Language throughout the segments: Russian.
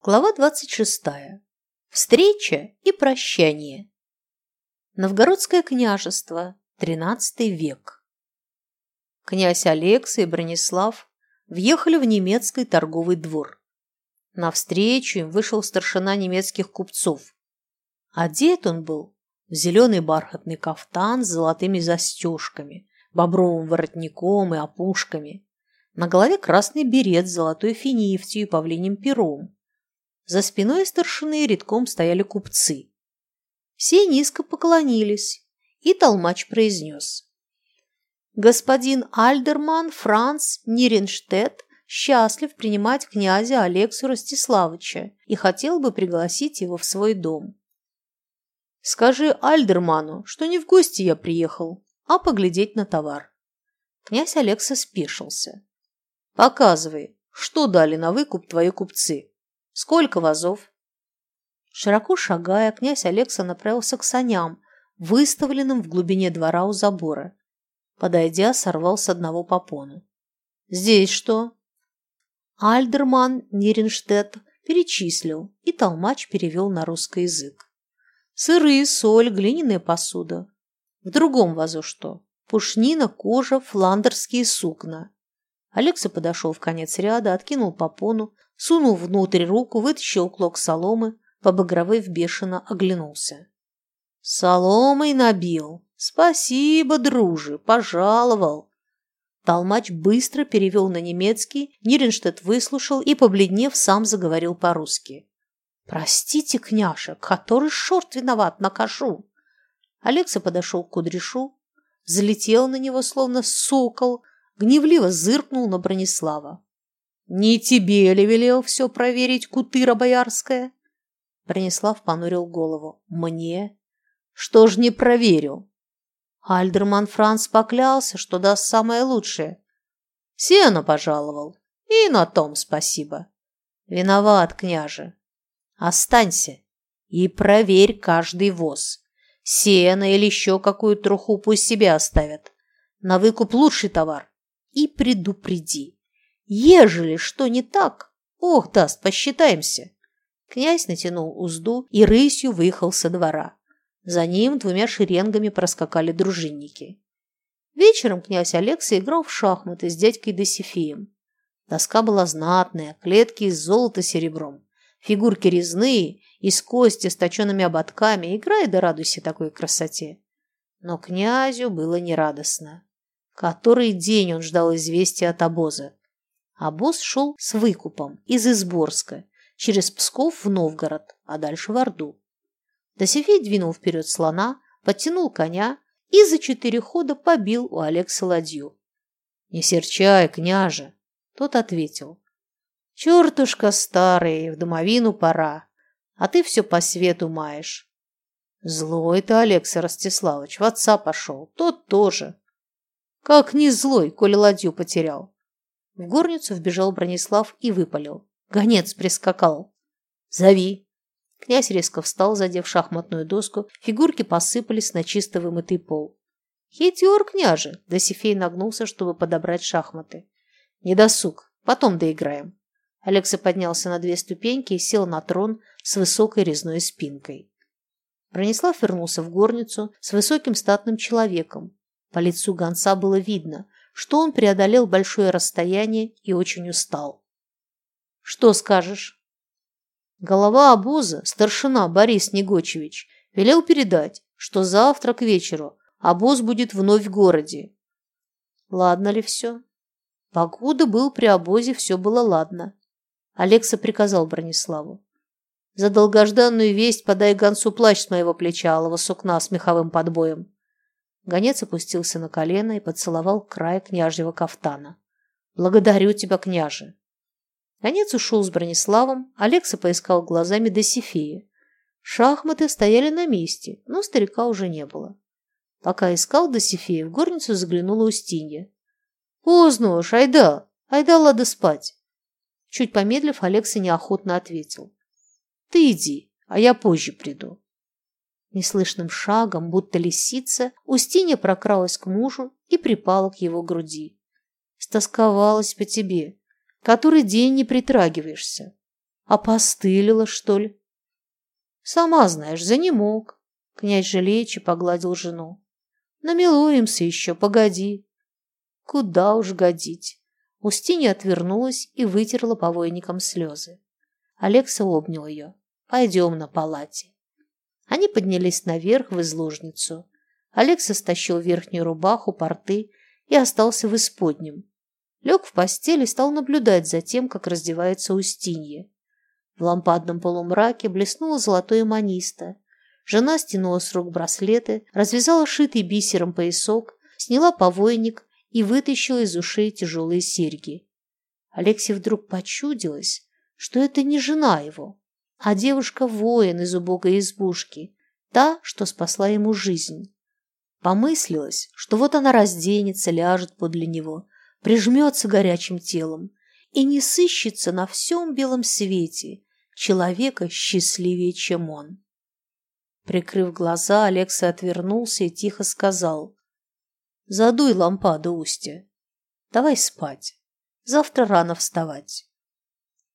Глава 26. Встреча и прощание. Новгородское княжество, XIII век. Князь Алексей и Бронислав въехали в немецкий торговый двор. Навстречу им вышел старшина немецких купцов. Одет он был в зеленый бархатный кафтан с золотыми застежками, бобровым воротником и опушками. На голове красный берет с золотой финифтью и павлиним пером за спиной старшины редком стояли купцы. Все низко поклонились, и толмач произнес. Господин Альдерман Франц Ниренштедт счастлив принимать князя Алексу Ростиславича и хотел бы пригласить его в свой дом. «Скажи Альдерману, что не в гости я приехал, а поглядеть на товар». Князь Алекса спешился. «Показывай, что дали на выкуп твои купцы». Сколько вазов?» Широко шагая, князь Алекса направился к саням, выставленным в глубине двора у забора. Подойдя, сорвал с одного попону. «Здесь что?» Альдерман Ниренштедт перечислил, и толмач перевел на русский язык. Сыры, соль, глиняная посуда. В другом вазу что? Пушнина, кожа, фландерские сукна. Алекса подошел в конец ряда, откинул попону, сунул внутрь руку, вытащил клок соломы, побагровев бешено оглянулся. «Соломой набил! Спасибо, дружи, пожаловал!» Толмач быстро перевел на немецкий, Ниренштедт выслушал и, побледнев, сам заговорил по-русски. «Простите, княша, который шорт виноват, накажу!» Алекса подошел к кудряшу, взлетел на него, словно сокол, гневливо зыркнул на Бронислава. «Не тебе ли велел все проверить, кутыра боярская?» Бронислав понурил голову. «Мне? Что ж не проверил?» Альдерман Франц поклялся, что даст самое лучшее. Сено пожаловал. И на том спасибо. Виноват, княже. Останься и проверь каждый воз. Сено или еще какую труху пусть себе оставят. На выкуп лучший товар. И предупреди. Ежели что не так, ох, даст, посчитаемся. Князь натянул узду и рысью выехал со двора. За ним двумя шеренгами проскакали дружинники. Вечером князь Алексей играл в шахматы с дядькой Досифеем. Доска была знатная, клетки из золота серебром, фигурки резные, из кости с точенными ободками. Играй да радуйся такой красоте. Но князю было нерадостно. Который день он ждал известия от обоза. А босс шел с выкупом из Изборска, через Псков в Новгород, а дальше в Орду. Досифей двинул вперед слона, подтянул коня и за четыре хода побил у Алекса ладью. «Не серчай, княже!» Тот ответил. «Чертушка старый, в домовину пора, а ты все по свету маешь». «Злой ты, Алекса Ростиславович, в отца пошел, тот тоже». «Как не злой, коли ладью потерял?» В горницу вбежал Бронислав и выпалил. Гонец прискакал. «Зови!» Князь резко встал, задев шахматную доску, фигурки посыпались на чисто вымытый пол. «Хитер, княже!» Досифей нагнулся, чтобы подобрать шахматы. «Не досуг, потом доиграем». Алекса поднялся на две ступеньки и сел на трон с высокой резной спинкой. Бронислав вернулся в горницу с высоким статным человеком. По лицу гонца было видно, что он преодолел большое расстояние и очень устал. «Что скажешь?» Голова обоза, старшина Борис Негочевич, велел передать, что завтра к вечеру обоз будет вновь в городе. Ладно ли все? Погода был при обозе, все было ладно. Алекса приказал Брониславу. За долгожданную весть подай гонцу плащ с моего плеча алого сукна с меховым подбоем. Гонец опустился на колено и поцеловал край княжьего кафтана. «Благодарю тебя, княже!» Гонец ушел с Брониславом, Алекса поискал глазами Досифея. Шахматы стояли на месте, но старика уже не было. Пока искал Досифея, в горницу заглянула Устинья. «Поздно уж, айда, айда, ладно спать!» Чуть помедлив, Алекса неохотно ответил. «Ты иди, а я позже приду». Неслышным шагом, будто лисица, Устинья прокралась к мужу и припала к его груди. Стосковалась по тебе. Который день не притрагиваешься. Опостылила, что ли? Сама знаешь, за не мог. Князь жалеючи погладил жену. Намилуемся еще, погоди. Куда уж годить. Устинья отвернулась и вытерла повойником слезы. Алекса обнял ее. Пойдем на палате. Они поднялись наверх в изложницу. Алекса стащил верхнюю рубаху, порты и остался в исподнем. Лег в постель и стал наблюдать за тем, как раздевается Устинья. В лампадном полумраке блеснуло золотое маниста. Жена стянула с рук браслеты, развязала шитый бисером поясок, сняла повойник и вытащила из ушей тяжелые серьги. Алексей вдруг почудилось, что это не жена его, а девушка-воин из убогой избушки, та, что спасла ему жизнь. Помыслилось, что вот она разденется, ляжет подле него, прижмется горячим телом и не сыщется на всем белом свете человека счастливее, чем он. Прикрыв глаза, Алекса отвернулся и тихо сказал. «Задуй лампаду, Устья. Давай спать. Завтра рано вставать».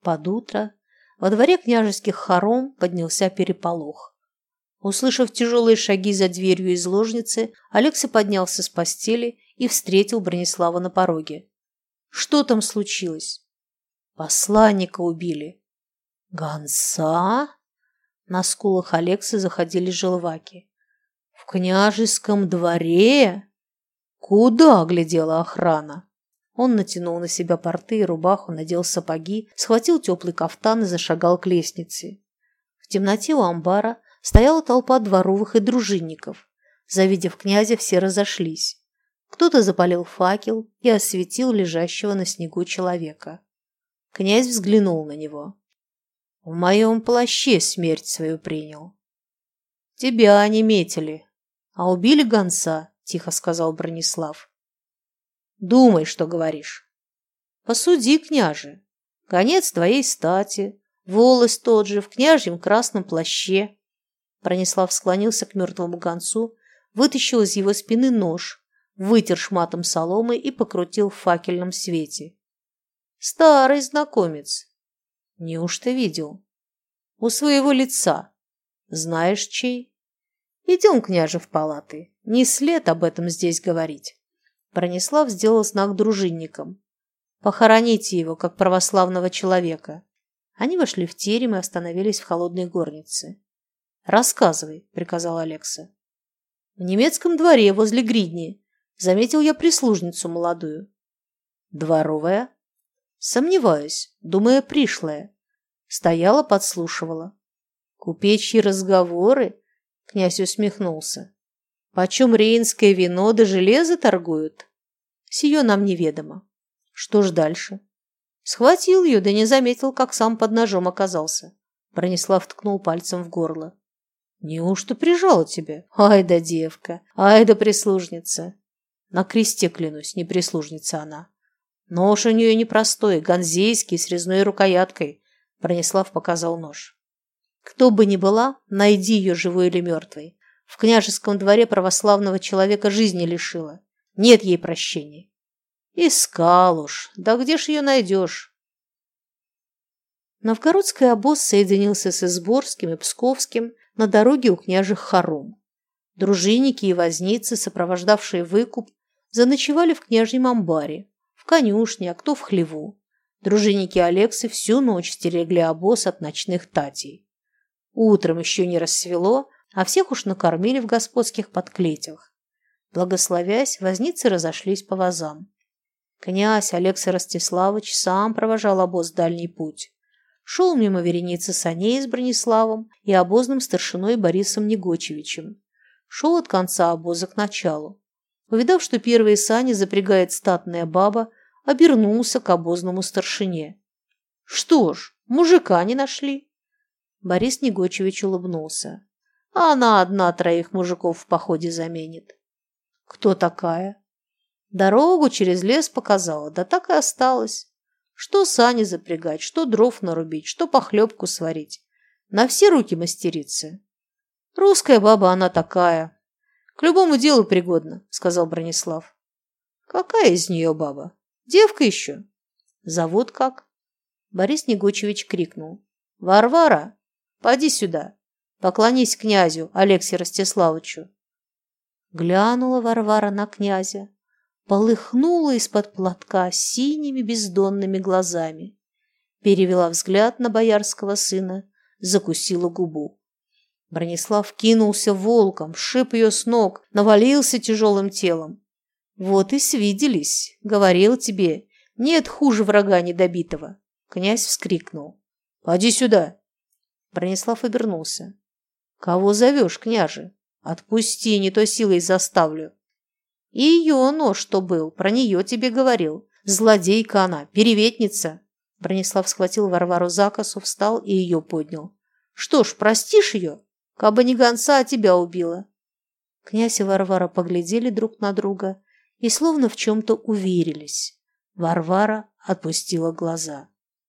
Под утро во дворе княжеских хором поднялся переполох. Услышав тяжелые шаги за дверью из ложницы, Алекса поднялся с постели и встретил Бронислава на пороге. «Что там случилось?» «Посланника убили», «Гонца?» На скулах Алекса заходили желваки. «В княжеском дворе?» «Куда?» — глядела охрана. Он натянул на себя порты и рубаху, надел сапоги, схватил теплый кафтан и зашагал к лестнице. В темноте у амбара стояла толпа дворовых и дружинников. Завидев князя, все разошлись. Кто-то запалил факел и осветил лежащего на снегу человека. Князь взглянул на него. В моем плаще смерть свою принял. Тебя они метили, а убили гонца, тихо сказал Бронислав. Думай, что говоришь. Посуди, княже. Конец твоей стати, волос тот же, в княжьем красном плаще. Бронислав склонился к мертвому гонцу, вытащил из его спины нож, вытер шматом соломы и покрутил в факельном свете. Старый знакомец, Неужто видел? У своего лица. Знаешь, чей? Идем, княже, в палаты. Не след об этом здесь говорить. Бронислав сделал знак дружинникам. Похороните его, как православного человека. Они вошли в терем и остановились в холодной горнице. «Рассказывай», — приказал Алекса. «В немецком дворе возле гридни заметил я прислужницу молодую». «Дворовая?» Сомневаюсь, думая, пришлая. Стояла, подслушивала. Купечьи разговоры? Князь усмехнулся. Почем рейнское вино да железо торгуют? Сие нам неведомо. Что ж дальше? Схватил ее, да не заметил, как сам под ножом оказался. Бронислав ткнул пальцем в горло. Неужто прижала тебя? Ай да девка, ай да прислужница. На кресте, клянусь, не прислужница она. Нож у нее непростой, ганзейский, с резной рукояткой. Бронислав показал нож. Кто бы ни была, найди ее живой или мертвой. В княжеском дворе православного человека жизни лишила. Нет ей прощения. Искал уж. Да где ж ее найдешь? Новгородский обоз соединился с Изборским и Псковским на дороге у княжих хором. Дружинники и возницы, сопровождавшие выкуп, заночевали в княжьем амбаре в конюшне, а кто в хлеву. Дружинники Алексы всю ночь стерегли обоз от ночных татей. Утром еще не рассвело, а всех уж накормили в господских подклетях. Благословясь, возницы разошлись по вазам. Князь Алекса Ростиславович сам провожал обоз дальний путь. Шел мимо вереницы саней с Брониславом и обозным старшиной Борисом Негочевичем. Шел от конца обоза к началу. Увидав, что первые сани запрягает статная баба, обернулся к обозному старшине. «Что ж, мужика не нашли?» Борис Негочевич улыбнулся. «Она одна троих мужиков в походе заменит». «Кто такая?» Дорогу через лес показала, да так и осталась. Что сани запрягать, что дров нарубить, что похлебку сварить. На все руки мастерицы. Русская баба она такая, к любому делу пригодна, сказал Бронислав. Какая из нее баба? Девка еще. Зовут как? Борис Негочевич крикнул. Варвара, поди сюда, поклонись князю Алексею Ростиславовичу. Глянула Варвара на князя, полыхнула из-под платка синими бездонными глазами, перевела взгляд на боярского сына, закусила губу. Бронислав кинулся волком, шип ее с ног, навалился тяжелым телом. «Вот и свиделись, говорил тебе, нет хуже врага недобитого!» Князь вскрикнул. «Поди сюда!» Бронислав обернулся. «Кого зовешь, княже? Отпусти, не то силой заставлю!» И ее нож, что был, про нее тебе говорил. Злодейка она, переветница. Бронислав схватил Варвару за косу, встал и ее поднял. Что ж, простишь ее? Кабы не гонца, а тебя убила. Князь и Варвара поглядели друг на друга и словно в чем-то уверились. Варвара отпустила глаза.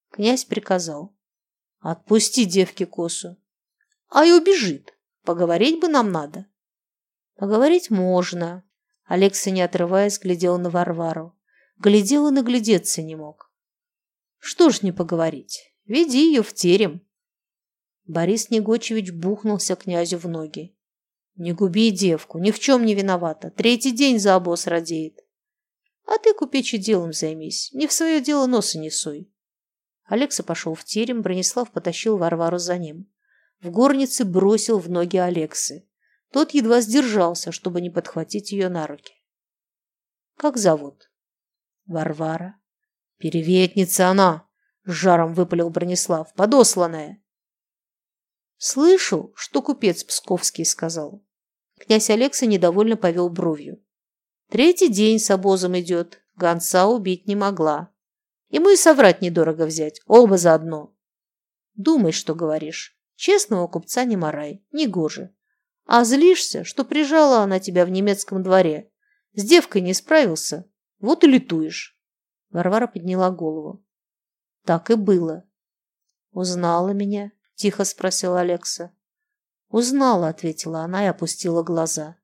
Князь приказал. «Отпусти девке косу». «А и убежит. Поговорить бы нам надо». «Поговорить можно. Алекса, не отрываясь, глядел на Варвару. Глядел и наглядеться не мог. Что ж не поговорить? Веди ее в терем. Борис Негочевич бухнулся князю в ноги. Не губи девку, ни в чем не виновата. Третий день за обоз радеет. А ты купечи делом займись, не в свое дело носа не суй. Алекса пошел в терем, Бронислав потащил Варвару за ним. В горнице бросил в ноги Алексы. Тот едва сдержался, чтобы не подхватить ее на руки. «Как зовут?» «Варвара». «Переветница она!» — с жаром выпалил Бронислав. «Подосланная!» «Слышал, что купец Псковский сказал». Князь Алекса недовольно повел бровью. «Третий день с обозом идет, гонца убить не могла. Ему и соврать недорого взять, оба заодно. Думай, что говоришь. Честного купца не морай, не гоже. А злишься, что прижала она тебя в немецком дворе. С девкой не справился, вот и летуешь. Варвара подняла голову. Так и было. Узнала меня? Тихо спросила Алекса. Узнала, ответила она и опустила глаза.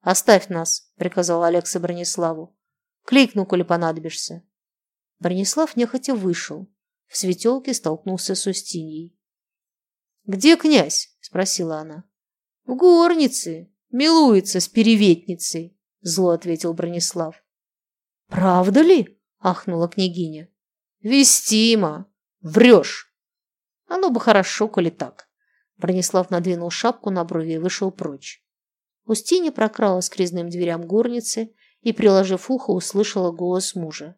Оставь нас, приказал Алекса Брониславу. Кликну, коли понадобишься. Бронислав нехотя вышел. В светелке столкнулся с Устиньей. «Где князь?» – спросила она. «В горнице. Милуется с переветницей», – зло ответил Бронислав. «Правда ли?» – ахнула княгиня. «Вестимо. Врешь». «Оно бы хорошо, коли так». Бронислав надвинул шапку на брови и вышел прочь. Устинья прокралась к резным дверям горницы и, приложив ухо, услышала голос мужа.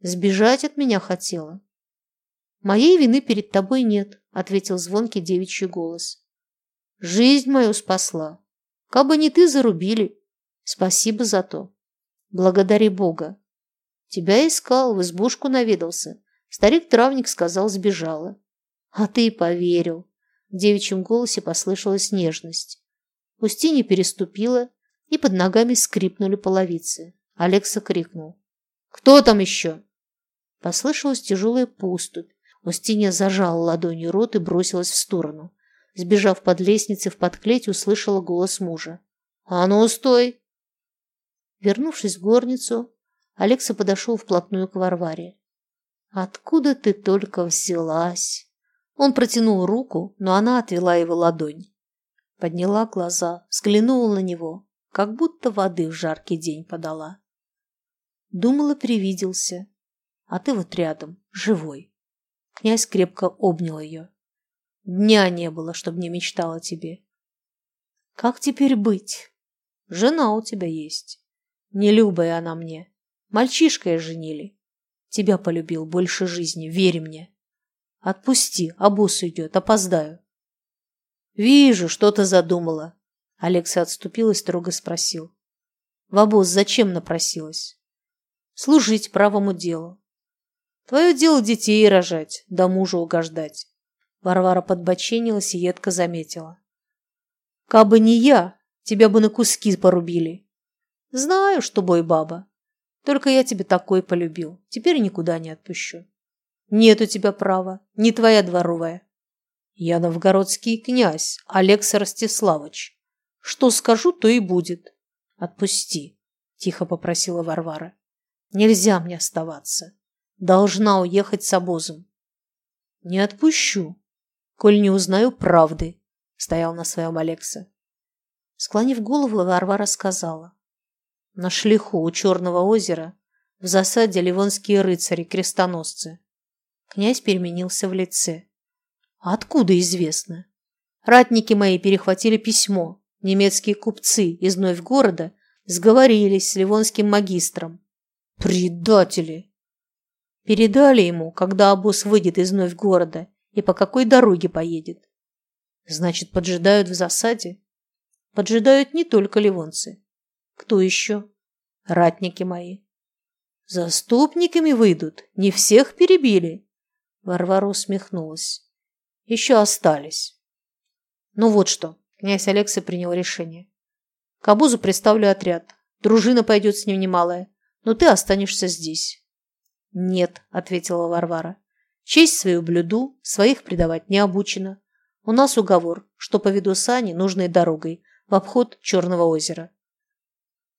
«Сбежать от меня хотела». «Моей вины перед тобой нет», — ответил звонкий девичий голос. Жизнь мою спасла. Кабы не ты, зарубили. Спасибо за то. Благодари Бога. Тебя искал, в избушку наведался. Старик-травник сказал, сбежала. А ты поверил. В девичьем голосе послышалась нежность. Устинья переступила, и под ногами скрипнули половицы. Алекса крикнул. «Кто там еще?» Послышалась тяжелая пуступь. Устинья зажала ладонью рот и бросилась в сторону. Сбежав под лестницей в подклеть, услышала голос мужа. «А ну, стой!» Вернувшись в горницу, Алекса подошел вплотную к Варваре. «Откуда ты только взялась?» Он протянул руку, но она отвела его ладонь. Подняла глаза, взглянула на него, как будто воды в жаркий день подала. Думала, привиделся. А ты вот рядом, живой. Князь крепко обнял ее. Дня не было, чтобы не мечтал о тебе. Как теперь быть? Жена у тебя есть. Нелюбая она мне. Мальчишкой женили. Тебя полюбил больше жизни, верь мне. Отпусти, обоз уйдет, опоздаю. Вижу, что-то задумала. Алекса отступил и строго спросил. В обоз зачем напросилась? Служить правому делу. Твое дело детей рожать, да мужа угождать. Варвара подбоченилась и едко заметила. «Кабы не я, тебя бы на куски порубили. Знаю, что бой баба. Только я тебя такой полюбил. Теперь никуда не отпущу. Нет у тебя права, не твоя дворовая. Я новгородский князь, Алекса Ростиславович. Что скажу, то и будет. Отпусти, тихо попросила Варвара. Нельзя мне оставаться. Должна уехать с обозом. Не отпущу, коль не узнаю правды, стоял на своем Алекса. Склонив голову, Варвара сказала. На шлиху у Черного озера в засаде ливонские рыцари-крестоносцы. Князь переменился в лице. Откуда известно? Ратники мои перехватили письмо. Немецкие купцы из города сговорились с ливонским магистром. Предатели! Передали ему, когда обоз выйдет из города и по какой дороге поедет. Значит, поджидают в засаде? Поджидают не только ливонцы. Кто еще? Ратники мои. Заступниками выйдут, не всех перебили. Варвара усмехнулась. Еще остались. Ну вот что, князь Алексей принял решение. К обозу представлю отряд. Дружина пойдет с ним немалая, но ты останешься здесь. Нет, ответила Варвара. Честь свою блюду, своих предавать не обучена. У нас уговор, что поведу сани нужной дорогой в обход Черного озера.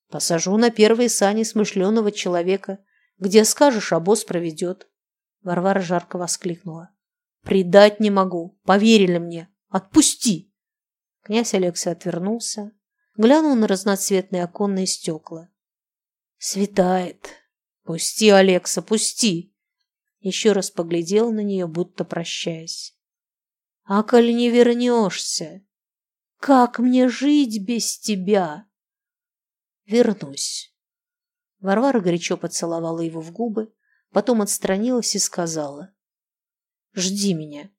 Посажу на первые сани смышленого человека. Где скажешь, обоз проведет. Варвара жарко воскликнула. Предать не могу. Поверили мне. Отпусти. Князь Алексей отвернулся, глянул на разноцветные оконные стекла. Светает. Пусти, Алекса, пусти. Еще раз поглядел на нее, будто прощаясь. А коль не вернешься, как мне жить без тебя? Вернусь. Варвара горячо поцеловала его в губы, потом отстранилась и сказала. Жди меня.